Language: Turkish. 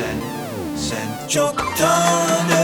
sen, sen Çoktan